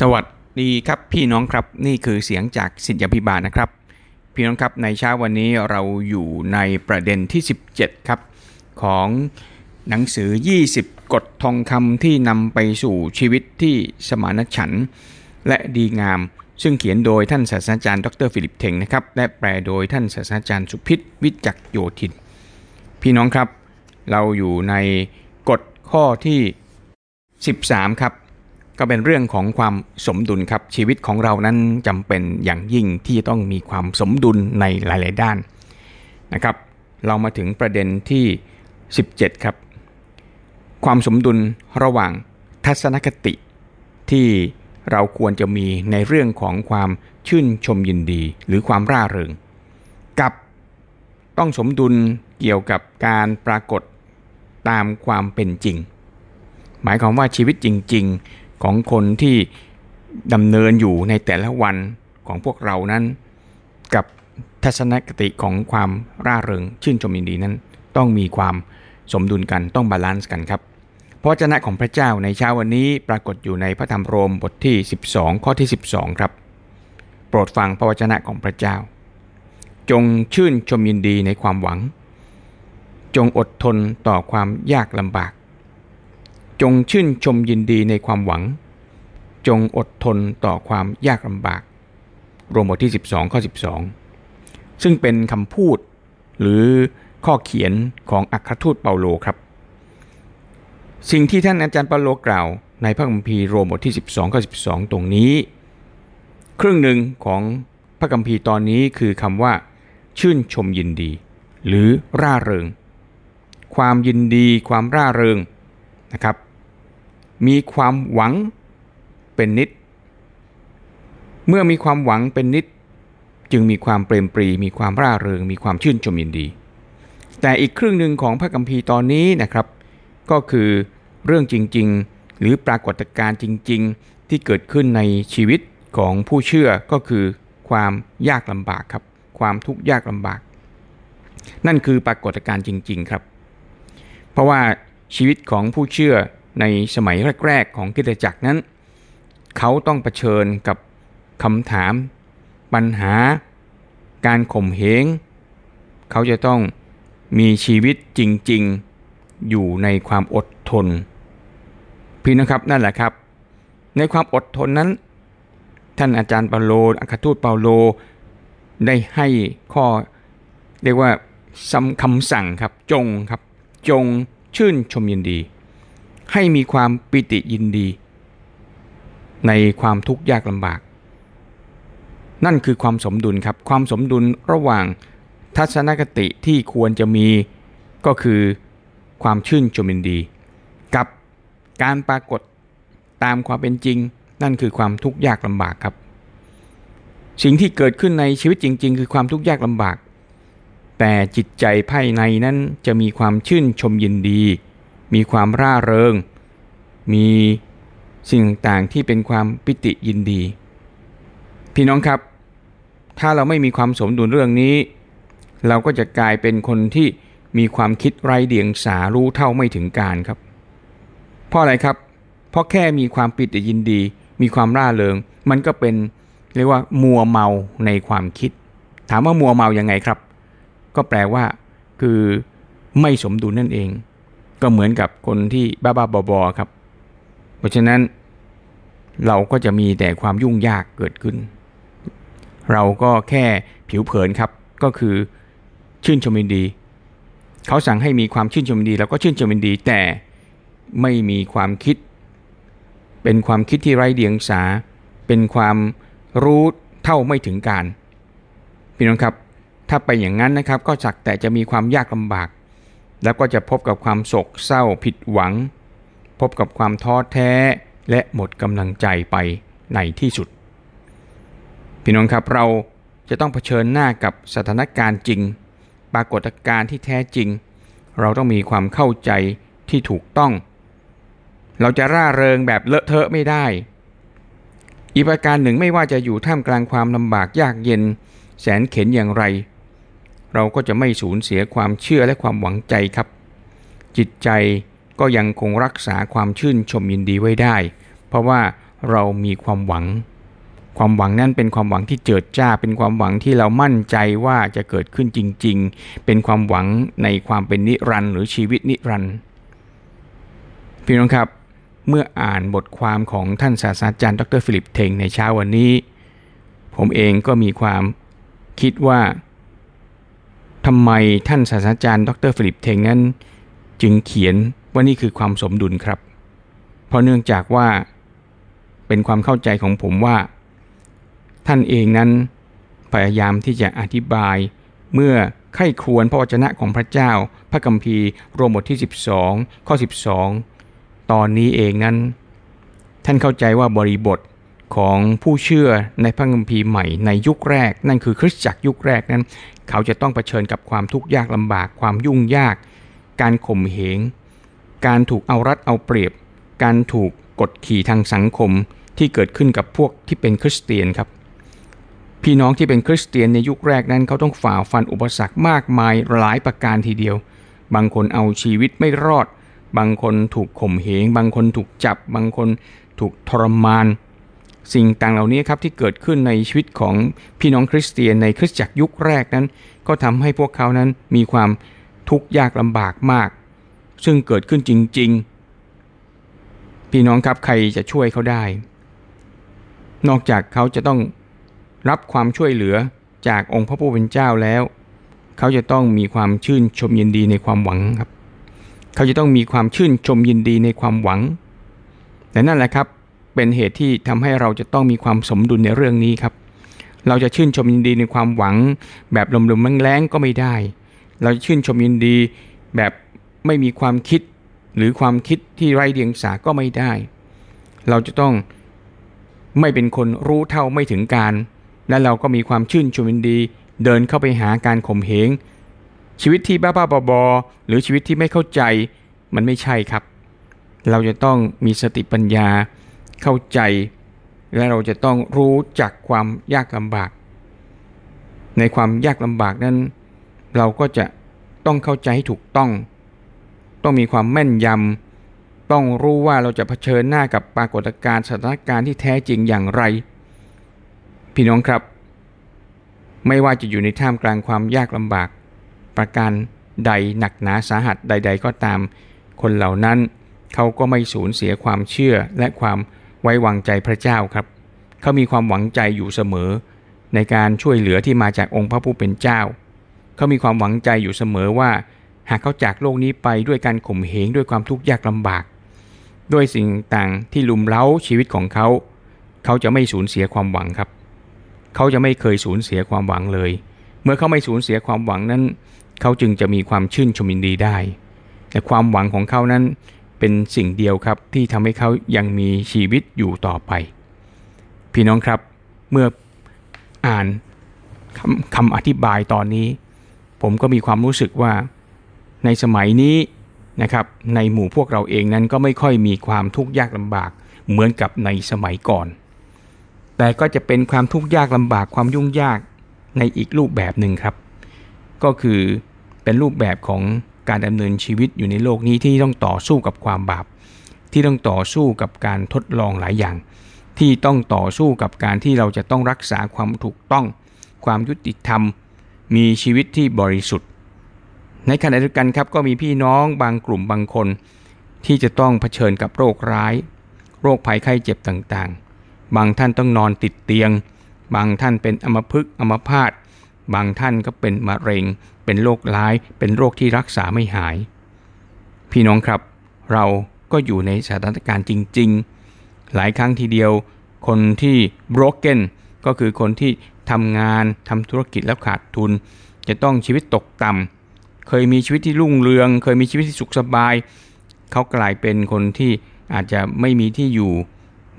สวัสดีครับพี่น้องครับนี่คือเสียงจากศิษยาภิบาลนะครับ พี่น้องครับในเช้าวันนี้เราอยู่ในประเด็นที่ 17 ครับ ของหนังสือ 20 กฎทองคำที่นำไปสู่ชีวิตที่สมานฉันท์และดีงาม ซึ่งเขียนโดยท่านศาสตราจารย์ดรฟิลิปเทงนะครับและแปลโดยท่านศาสตราจารย์สุพิษวิจักโยธิน พี่น้องครับ เราอยู่ในกฎข้อที่ 13 ครับ ก็เป็นเรื่องของความสมดุลครับชีวิตของเรานั้นจำเป็นอย่างยิ่งที่จะต้องมีความสมดุลในหลาย ๆ ด้านนะครับ เรามาถึงประเด็นที่ 17 ครับ ความสมดุลระหว่างทัศนคติ ที่เราควรจะมีในเรื่องของความชื่นชมยินดี หรือความร่าเริง กับต้องสมดุลเกี่ยวกับการปรากฏตามความเป็นจริง หมายความว่าชีวิตจริง ๆ ของคนที่ดำเนินอยู่ในแต่ละวันของพวกเรานั้น กับทัศนคติของความร่าเริงชื่นชมยินดีนั้น ต้องมีความสมดุลกันต้อง balance กันครับพระเจ้าของพระเจ้าในเช้าวันนี้ปรากฏอยู่ในพระธรรมโรมบทที่ 12 ข้อที่ 12 ครับ โปรดฟังพระวจนะของพระเจ้า จงชื่นชมยินดีในความหวัง จงอดทนต่อความยากลำบาก จงชื่นชมยินดีในความหวัง จงอดทนต่อความยากลำบาก โรมบทที่ 12 ข้อ 12 ซึ่งเป็นคำพูดหรือข้อเขียนของอัครทูตเปาโลครับ สิ่งที่ท่านอาจารย์เปาโลกล่าวในพระคัมภีร์โรมบทที่ 12 ข้อ 12 ตรงนี้ ครึ่งหนึ่งของพระคัมภีร์ตอนนี้คือคำว่า ชื่นชมยินดี หรือร่าเริง ความยินดีความร่าเริงนะครับ มีความหวังเป็นนิด เมื่อมีความหวังเป็นนิด จึงมีความเปรมปรี มีความร่าเริง มีความชื่นชมยินดี แต่อีกครึ่งหนึ่งของพระคัมภีร์ตอนนี้นะครับ ก็คือเรื่องจริง ๆ หรือปรากฏการณ์จริง ๆ ที่เกิดขึ้นในชีวิตของผู้เชื่อก็คือความยากลำบากครับ ความทุกข์ยากลำบาก นั่นคือปรากฏการณ์จริง ๆ ครับ เพราะว่าชีวิตของผู้เชื่อ ในสมัยแรกๆของคริสตจักรนั้น เขาต้องเผชิญกับคำถาม ปัญหา การข่มเหงเขาจะต้องมีชีวิตจริงๆ อยู่ในความอดทน พี่นะครับนั่นแหละครับ ในความอดทนนั้น ท่านอาจารย์เปาโลอัครทูตเปาโล ได้ให้ข้อเรียกว่าคำสั่งครับจงครับจงชื่นชมยินดี ให้มีความปิติยินดี ในความทุกข์ยากลำบาก นั่นคือความสมดุลครับ ความสมดุลระหว่างทัศนคติที่ควรจะมีก็คือความชื่นชมยินดี กับการปรากฏตามความเป็นจริง นั่นคือความทุกข์ยากลำบากครับ สิ่งที่เกิดขึ้นในชีวิตจริง ๆ คือความทุกข์ยากลำบาก แต่จิตใจภายในนั้นจะมีความชื่นชมยินดี มีความร่าเริง มีสิ่งต่างๆที่เป็นความปิติยินดี พี่น้องครับ ถ้าเราไม่มีความสมดุลเรื่องนี้ เราก็จะกลายเป็นคนที่มีความคิดไร้เดียงสารู้เท่าไม่ถึงการครับ เพราะอะไรครับ เพราะแค่มีความปิติยินดี มีความร่าเริง มันก็เป็นเรียกว่ามัวเมาในความคิด ถามว่ามัวเมายังไงครับ ก็แปลว่า คือไม่สมดุลนั่นเอง ก็เหมือนกับคนที่บ้าๆบอๆครับ เพราะฉะนั้นเราก็จะมีแต่ความยุ่งยากเกิดขึ้น เราก็แค่ผิวเผินครับ ก็คือชื่นชมยินดี เขาสั่งให้มีความชื่นชมยินดีเราก็ชื่นชมยินดี แต่ไม่มีความคิด เป็นความคิดที่ไร้เดียงสา เป็นความรู้เท่าไม่ถึงการ พี่น้องครับ ถ้าไปอย่างนั้นนะครับ ก็จักแต่จะมีความยากลำบาก แล้วก็จะพบกับความโศกเศร้าผิดหวัง พบกับความท้อแท้และหมดกำลังใจไปในที่สุด พี่น้องครับเราจะต้องเผชิญหน้ากับสถานการณ์จริง ปรากฏการณ์ที่แท้จริง เราต้องมีความเข้าใจที่ถูกต้อง เราจะร่าเริงแบบเลอะเทอะไม่ได้ อีกประการหนึ่งไม่ว่าจะอยู่ท่ามกลางความลำบากยากเย็น แสนเข็นอย่างไร เราก็จะไม่สูญเสียความเชื่อและความหวังใจครับ จิตใจก็ยังคงรักษาความชื่นชมยินดีไว้ได้ เพราะว่าเรามีความหวัง ความหวังนั่นเป็นความหวังที่เจิดจ้า เป็นความหวังที่เรามั่นใจว่าจะเกิดขึ้นจริง ๆ เป็นความหวังในความเป็นนิรันดร์หรือชีวิตนิรันดร์พี่น้องครับ เมื่ออ่านบทความของท่านศาสตราจารย์ดรฟิลิปเทงในเช้าวันนี้ ผมเองก็มีความคิดว่า ทำไมท่านศาสตราจารย์ ดรฟิลิปเทงนั้น จึงเขียนว่านี่คือความสมดุลครับ เพราะเนื่องจากว่า เป็นความเข้าใจของผมว่า ท่านเองนั้นพยายามที่จะอธิบายเมื่อใคร่ครวญพระวจนะของพระเจ้า พระคัมภีร์โรมบทที่ 12 ข้อ 12 ตอนนี้เองนั้น ท่านเข้าใจว่าบริบทของผู้เชื่อในพระคัมภีร์ใหม่ในยุคแรก นั่นคือคริสตจักรยุคแรกนั้น เขาจะต้องเผชิญกับความทุกข์ยากลำบากความยุ่งยาก การข่มเหง การถูกเอารัดเอาเปรียบ การถูกกดขี่ทางสังคมที่เกิดขึ้นกับพวกที่เป็นคริสเตียนครับ พี่น้องที่เป็นคริสเตียนในยุคแรกนั้นเขาต้องฝ่าฟันอุปสรรคมากมายหลายประการทีเดียว บางคนเอาชีวิตไม่รอด บางคนถูกข่มเหง บางคนถูกจับ บางคนถูกทรมาน สิ่งต่างเหล่านี้ครับที่เกิดขึ้นในชีวิตของพี่น้องคริสเตียนในคริสตจักรยุคแรกนั้น ก็ทำให้พวกเขานั้นมีความทุกข์ยากลำบากมาก ซึ่งเกิดขึ้นจริง ๆ พี่น้องครับใครจะช่วยเขาได้ นอกจากเขาจะต้องรับความช่วยเหลือจากองค์พระผู้เป็นเจ้าแล้ว เขาจะต้องมีความชื่นชมยินดีในความหวังครับ เขาจะต้องมีความชื่นชมยินดีในความหวัง แต่นั่นแหละครับ เป็นเหตุที่ทำให้เราจะต้องมีความสมดุลในเรื่องนี้ครับ เราจะชื่นชมยินดีในความหวัง แบบลมๆแรงๆก็ไม่ได้ เราจะชื่นชมยินดีแบบไม่มีความคิดหรือความคิดที่ไร้เดียงสาก็ไม่ได้ เราจะต้องไม่เป็นคนรู้เท่าไม่ถึงการ และเราก็มีความชื่นชมยินดี เดินเข้าไปหาการข่มเหงชีวิตที่บ้าๆบอๆหรือชีวิตที่ไม่เข้าใจมันไม่ใช่ครับ เราจะต้องมีสติปัญญา เข้าใจ และเราจะต้องรู้จักความยากลำบาก ในความยากลำบากนั้น เราก็จะต้องเข้าใจให้ถูกต้อง ต้องมีความแม่นยำต้องรู้ว่าเราจะเผชิญหน้ากับปรากฏการณ์สถานการณ์ที่แท้จริงอย่างไร พี่น้องครับ ไม่ว่าจะอยู่ในท่ามกลางความยากลำบาก ประการใดหนักหนาสาหัสใด ๆ ก็ตาม คนเหล่านั้นเขาก็ไม่สูญเสียความเชื่อและความ ไว้วางใจพระเจ้าครับ เขามีความหวังใจอยู่เสมอ ในการช่วยเหลือที่มาจากองค์พระผู้เป็นเจ้า เขามีความหวังใจอยู่เสมอว่า หากเขาจากโลกนี้ไปด้วยการข่มเหงด้วยความทุกข์ยากลำบาก ด้วยสิ่งต่างที่ลุมเล้าชีวิตของเขา เขาจะไม่สูญเสียความหวังครับ เขาจะไม่เคยสูญเสียความหวังเลย เมื่อเขาไม่สูญเสียความหวังนั้น เขาจึงจะมีความชื่นชมยินดีได้ แต่ความหวังของเขานั้น เป็นสิ่งเดียวครับที่ทำให้เขายังมีชีวิตอยู่ต่อไป พี่น้องครับเมื่ออ่านคำคำอธิบายตอนนี้ ผมก็มีความรู้สึกว่า ในสมัยนี้นะครับในหมู่พวกเราเองนั้นก็ไม่ค่อยมีความทุกข์ยากลำบากเหมือนกับในสมัยก่อน แต่ก็จะเป็นความทุกข์ยากลำบากความยุ่งยากในอีกรูปแบบหนึ่งครับ ก็คือเป็นรูปแบบของ การดำเนินชีวิตอยู่ในโลกนี้ที่ต้องต่อสู้กับความบาป ที่ต้องต่อสู้กับการทดลองหลายอย่าง ที่ต้องต่อสู้กับการที่เราจะต้องรักษาความถูกต้อง ความยุติธรรม มีชีวิตที่บริสุทธิ์ ในขณะเดียวกันครับก็มีพี่น้องบางกลุ่มบางคน ที่จะต้องเผชิญกับโรคร้าย โรคภัยไข้เจ็บต่างๆ บางท่านต้องนอนติดเตียง บางท่านเป็นอัมพฤกษ์อัมพาตบางท่านก็เป็นมะเร็ง เป็นโรคร้าย เป็นโรคที่รักษาไม่หาย พี่น้องครับ เราก็อยู่ในสถานการณ์จริง ๆ หลายครั้งทีเดียว คนที่ broken ก็คือคนที่ทำงานทำธุรกิจแล้วขาดทุน จะต้องชีวิตตกต่ำเคยมีชีวิตที่รุ่งเรือง เคยมีชีวิตที่สุขสบาย เขากลายเป็นคนที่อาจจะไม่มีที่อยู่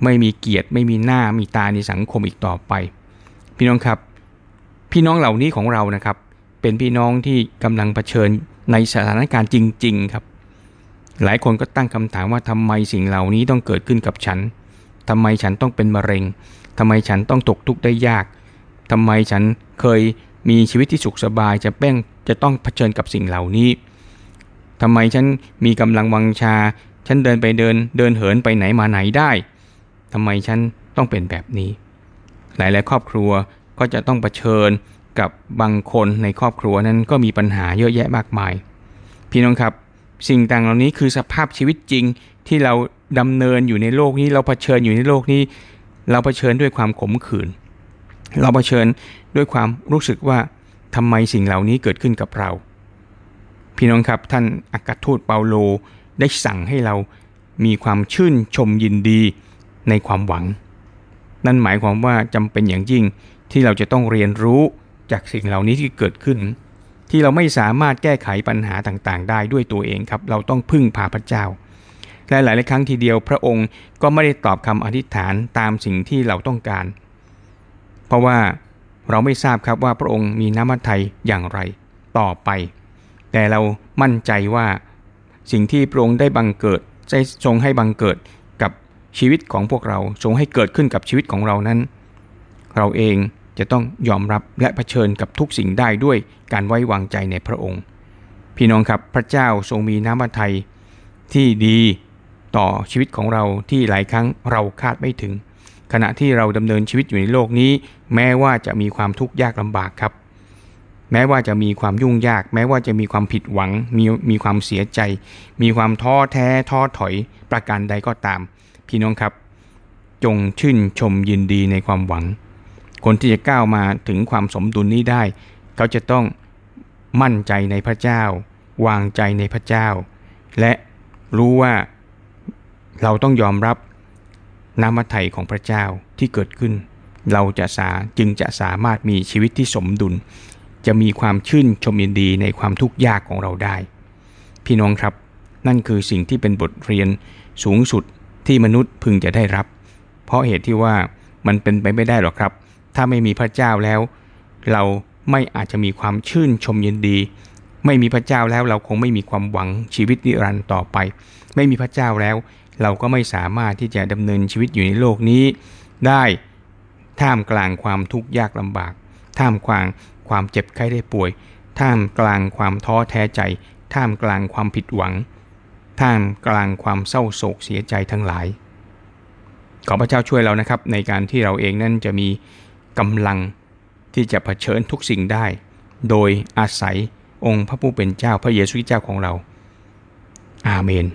ไม่มีเกียรติ ไม่มีหน้ามีตาในสังคมอีกต่อไป พี่น้องครับ พี่น้องเหล่านี้ของเรานะครับ เป็นพี่น้องที่กำลังเผชิญในสถานการณ์จริง ๆ ครับ หลายคนก็ตั้งคำถามว่าทำไมสิ่งเหล่านี้ต้องเกิดขึ้นกับฉันทำไมฉันต้องเป็นมะเร็งทำไมฉันต้องตกทุกข์ได้ยากทำไมฉันเคยมีชีวิตที่สุขสบายจะแป้งจะต้องเผชิญกับสิ่งเหล่านี้ทำไมฉันมีกำลังวังชา ฉันเดินไปเดินเดินเหินไปไหนมาไหนได้ทำไมฉันต้องเป็นแบบนี้ หลาย ๆ ครอบครัวก็จะต้องเผชิญ กับบางคนในครอบครัวนั้นก็มีปัญหาเยอะแยะมากมาย พี่น้องครับ สิ่งต่างเหล่านี้คือสภาพชีวิตจริงที่เราดำเนินอยู่ในโลกนี้เราเผชิญอยู่ในโลกนี้ เราเผชิญด้วยความขมขื่น เราเผชิญด้วยความรู้สึกว่าทำไมสิ่งเหล่านี้เกิดขึ้นกับเรา พี่น้องครับท่านอากาศทูตเปาโลได้สั่งให้เรามีความชื่นชมยินดีในความหวัง นั่นหมายความว่าจำเป็นอย่างยิ่งที่เราจะต้องเรียนรู้ จากสิ่งเหล่านี้ที่เกิดขึ้น ที่เราไม่สามารถแก้ไขปัญหาต่างๆ ได้ด้วยตัวเองครับ เราต้องพึ่งพาพระเจ้าและหลายๆครั้งทีเดียวพระองค์ก็ไม่ได้ตอบคำอธิษฐานตามสิ่งที่เราต้องการ เพราะว่าเราไม่ทราบครับว่าพระองค์มีน้ำมันไทยอย่างไรต่อไป แต่เรามั่นใจว่าสิ่งที่พระองค์ได้บังเกิดได้ทรงให้บังเกิดกับชีวิตของพวกเราทรงให้เกิดขึ้นกับชีวิตของเรานั้น เราเอง จะต้องยอมรับและะเผชิญกับทุกสิ่งได้ด้วยการไว้วางใจในพระองค์ พี่น้องครับพระเจ้าทรงมีน้ำมันไทยที่ดีต่อชีวิตของเราที่หลายครั้งเราคาดไม่ถึง ขณะที่เราดำเนินชีวิตอยู่ในโลกนี้ แม้ว่าจะมีความทุกข์ยากลำบากครับ แม้ว่าจะมีความยุ่งยาก แม้ว่าจะมีความผิดหวัง มีมีความเสียใจ มีความท้อแท้ท้อถอยประการใดก็ตาม พี่น้องครับ จงชื่นชมยินดีในความหวัง คนที่จะก้าวมาถึงความสมดุลนี้ได้ เขาจะต้องมั่นใจในพระเจ้า วางใจในพระเจ้า และรู้ว่าเราต้องยอมรับน้ำมัทไทยของพระเจ้าที่เกิดขึ้น เราจะสาจึงจะสามารถมีชีวิตที่สมดุล จะมีความชื่นชมยินดีในความทุกข์ยากของเราได้ พี่น้องครับ นั่นคือสิ่งที่เป็นบทเรียนสูงสุดที่มนุษย์พึงจะได้รับ เพราะเหตุที่ว่ามันเป็นไปไม่ได้หรอกครับ ถ้าไม่มีพระเจ้าแล้ว เราไม่อาจจะมีความชื่นชมยินดี ไม่มีพระเจ้าแล้วเราคงไม่มีความหวังชีวิตนิรันดร์ต่อไป ไม่มีพระเจ้าแล้ว เราก็ไม่สามารถที่จะดำเนินชีวิตอยู่ในโลกนี้ ได้ท่ามกลางความทุกข์ยากลำบาก ท่ามกลางความเจ็บไข้ได้ป่วย ท่ามกลางความท้อแท้ใจ ท่ามกลางความผิดหวัง ท่ามกลางความเศร้าโศกเสียใจทั้งหลายขอพระเจ้าช่วยเรานะครับในการที่เราเองนั้นจะมี กำลังที่จะเผชิญทุกสิ่งได้ โดยอาศัยองค์พระผู้เป็นเจ้าพระเยซูคริสต์เจ้าของเรา อาเมน